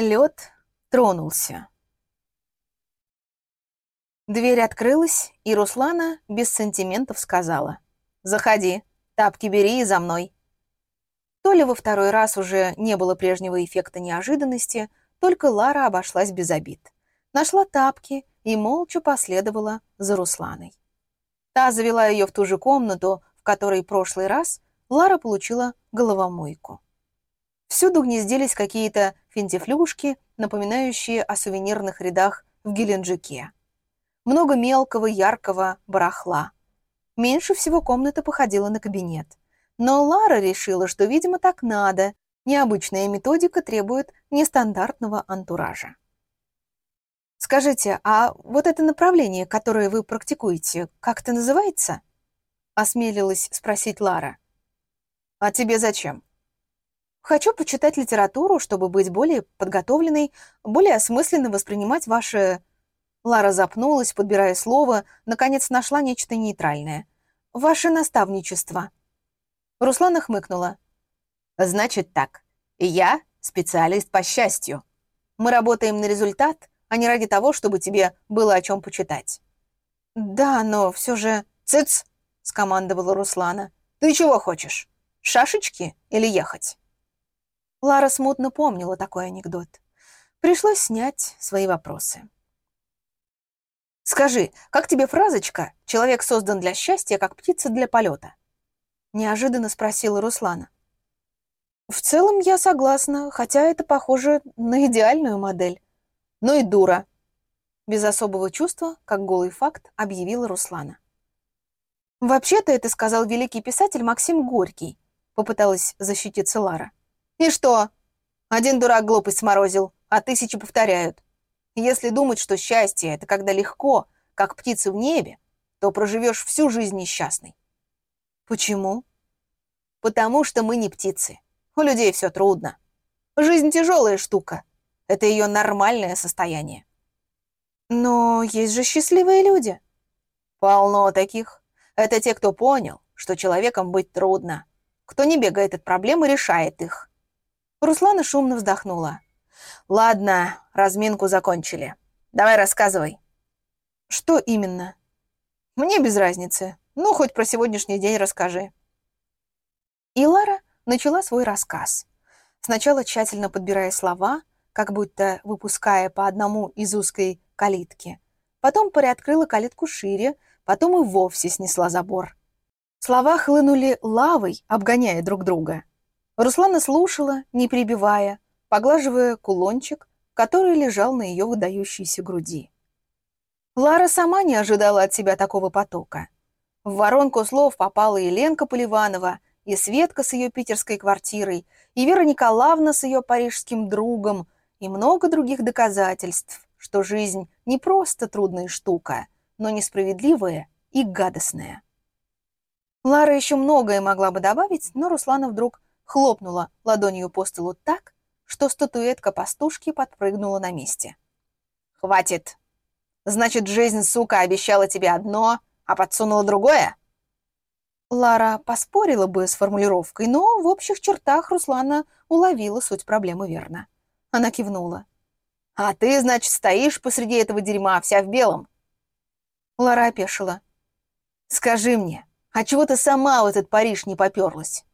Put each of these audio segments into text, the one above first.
Лед тронулся. Дверь открылась, и Руслана без сантиментов сказала. «Заходи, тапки бери и за мной». То ли во второй раз уже не было прежнего эффекта неожиданности, только Лара обошлась без обид. Нашла тапки и молча последовала за Русланой. Та завела ее в ту же комнату, в которой прошлый раз Лара получила головомойку. Всюду гнездились какие-то финтифлюшки, напоминающие о сувенирных рядах в Геленджике. Много мелкого, яркого барахла. Меньше всего комната походила на кабинет. Но Лара решила, что, видимо, так надо. Необычная методика требует нестандартного антуража. «Скажите, а вот это направление, которое вы практикуете, как это называется?» Осмелилась спросить Лара. «А тебе зачем?» «Хочу почитать литературу, чтобы быть более подготовленной, более осмысленно воспринимать ваше...» Лара запнулась, подбирая слово, наконец нашла нечто нейтральное. «Ваше наставничество». Руслана хмыкнула. «Значит так. Я специалист по счастью. Мы работаем на результат, а не ради того, чтобы тебе было о чем почитать». «Да, но все же...» «Цыц!» — скомандовала Руслана. «Ты чего хочешь? Шашечки или ехать?» Лара смутно помнила такой анекдот. Пришлось снять свои вопросы. «Скажи, как тебе фразочка «человек создан для счастья, как птица для полета»?» Неожиданно спросила Руслана. В целом я согласна, хотя это похоже на идеальную модель. Ну и дура. Без особого чувства, как голый факт, объявила Руслана. «Вообще-то это сказал великий писатель Максим Горький», попыталась защититься Лара. «И что? Один дурак глупость сморозил, а тысячи повторяют. Если думать, что счастье — это когда легко, как птицы в небе, то проживешь всю жизнь несчастной. Почему? Потому что мы не птицы. У людей все трудно. Жизнь тяжелая штука. Это ее нормальное состояние. Но есть же счастливые люди. Полно таких. Это те, кто понял, что человеком быть трудно. Кто не бегает от проблем и решает их. Руслана шумно вздохнула. «Ладно, разминку закончили. Давай рассказывай». «Что именно?» «Мне без разницы. Ну, хоть про сегодняшний день расскажи». И Лара начала свой рассказ. Сначала тщательно подбирая слова, как будто выпуская по одному из узкой калитки. Потом приоткрыла калитку шире, потом и вовсе снесла забор. Слова хлынули лавой, обгоняя друг друга. Руслана слушала, не прибивая, поглаживая кулончик, который лежал на ее выдающейся груди. Лара сама не ожидала от себя такого потока. В воронку слов попала и Ленка Поливанова, и Светка с ее питерской квартирой, и Вера Николаевна с ее парижским другом, и много других доказательств, что жизнь не просто трудная штука, но несправедливая и гадостная. Лара еще многое могла бы добавить, но Руслана вдруг хлопнула ладонью по столу так, что статуэтка пастушки подпрыгнула на месте. «Хватит! Значит, жизнь, сука, обещала тебе одно, а подсунула другое? Лара поспорила бы с формулировкой, но в общих чертах Руслана уловила суть проблемы верно. Она кивнула. «А ты, значит, стоишь посреди этого дерьма, вся в белом?» Лара опешила. «Скажи мне, а чего ты сама в этот Париж не поперлась?»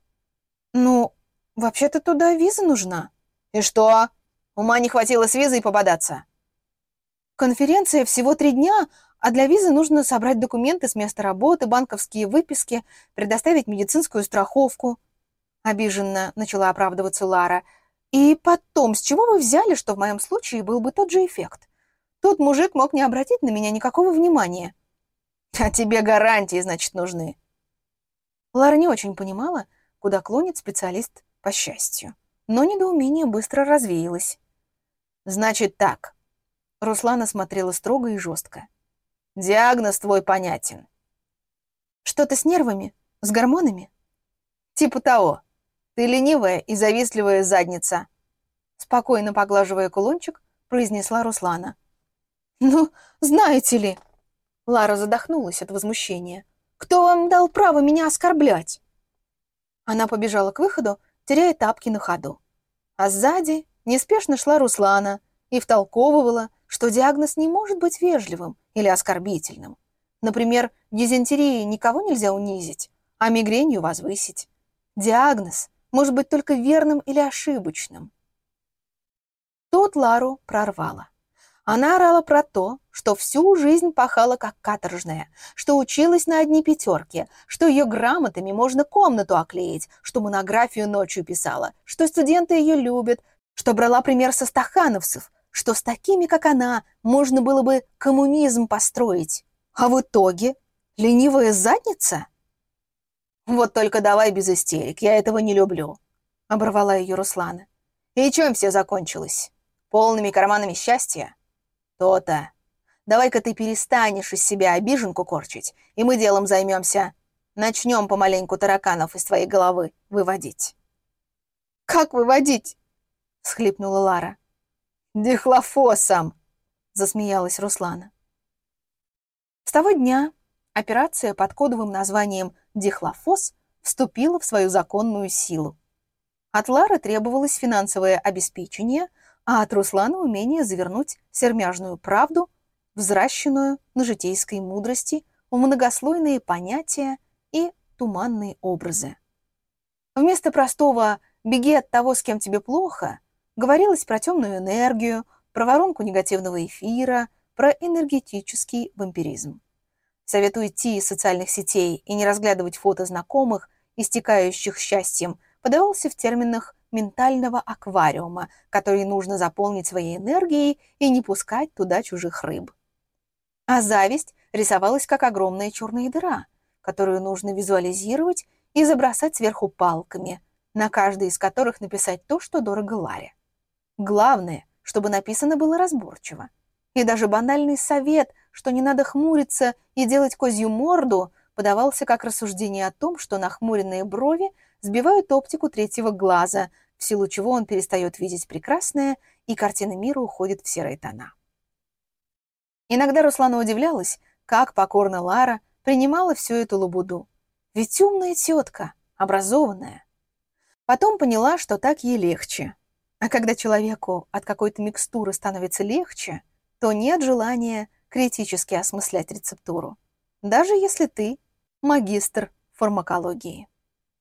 «Ну, вообще-то туда виза нужна». «И что? Ума не хватило с визой пободаться?» «Конференция всего три дня, а для визы нужно собрать документы с места работы, банковские выписки, предоставить медицинскую страховку. Обиженно начала оправдываться Лара. И потом, с чего вы взяли, что в моем случае был бы тот же эффект? Тот мужик мог не обратить на меня никакого внимания. А тебе гарантии, значит, нужны. Лара не очень понимала, куда клонит специалист по счастью. Но недоумение быстро развеялось. «Значит так». Руслана смотрела строго и жестко. Диагноз твой понятен. Что-то с нервами? С гормонами? Типа того. Ты ленивая и завистливая задница. Спокойно поглаживая кулончик, произнесла Руслана. Ну, знаете ли... Лара задохнулась от возмущения. «Кто вам дал право меня оскорблять?» Она побежала к выходу, теряя тапки на ходу. А сзади неспешно шла Руслана и втолковывала, что диагноз не может быть вежливым или оскорбительным. Например, дизентерией никого нельзя унизить, а мигренью возвысить. Диагноз может быть только верным или ошибочным. Тут Лару прорвало. Она орала про то, что всю жизнь пахала как каторжная, что училась на одни пятерки, что ее грамотами можно комнату оклеить, что монографию ночью писала, что студенты ее любят, что брала пример со стахановцев, что с такими, как она, можно было бы коммунизм построить. А в итоге ленивая задница? Вот только давай без истерик, я этого не люблю, оборвала ее Руслана. И чем все закончилось? Полными карманами счастья? То-то. Давай-ка ты перестанешь из себя обиженку корчить, и мы делом займемся. Начнем помаленьку тараканов из твоей головы выводить. «Как выводить?» — схлипнула Лара. «Дихлофосом!» — засмеялась Руслана. С того дня операция под кодовым названием «Дихлофос» вступила в свою законную силу. От Лары требовалось финансовое обеспечение — а от Руслана умение завернуть сермяжную правду, взращенную на житейской мудрости, в многослойные понятия и туманные образы. Вместо простого «беги от того, с кем тебе плохо» говорилось про темную энергию, про воронку негативного эфира, про энергетический вампиризм. Советую идти из социальных сетей и не разглядывать фото знакомых, истекающих счастьем, подавался в терминах ментального аквариума, который нужно заполнить своей энергией и не пускать туда чужих рыб. А зависть рисовалась как огромная черная дыра, которую нужно визуализировать и забросать сверху палками, на каждой из которых написать то, что дорого Ларе. Главное, чтобы написано было разборчиво. И даже банальный совет, что не надо хмуриться и делать козью морду, подавался как рассуждение о том, что нахмуренные брови сбивают оптику третьего глаза, силу чего он перестает видеть прекрасное, и картина мира уходит в серые тона. Иногда Руслана удивлялась, как покорно Лара принимала всю эту лабуду. Ведь умная тетка, образованная. Потом поняла, что так ей легче. А когда человеку от какой-то микстуры становится легче, то нет желания критически осмыслять рецептуру, даже если ты магистр фармакологии.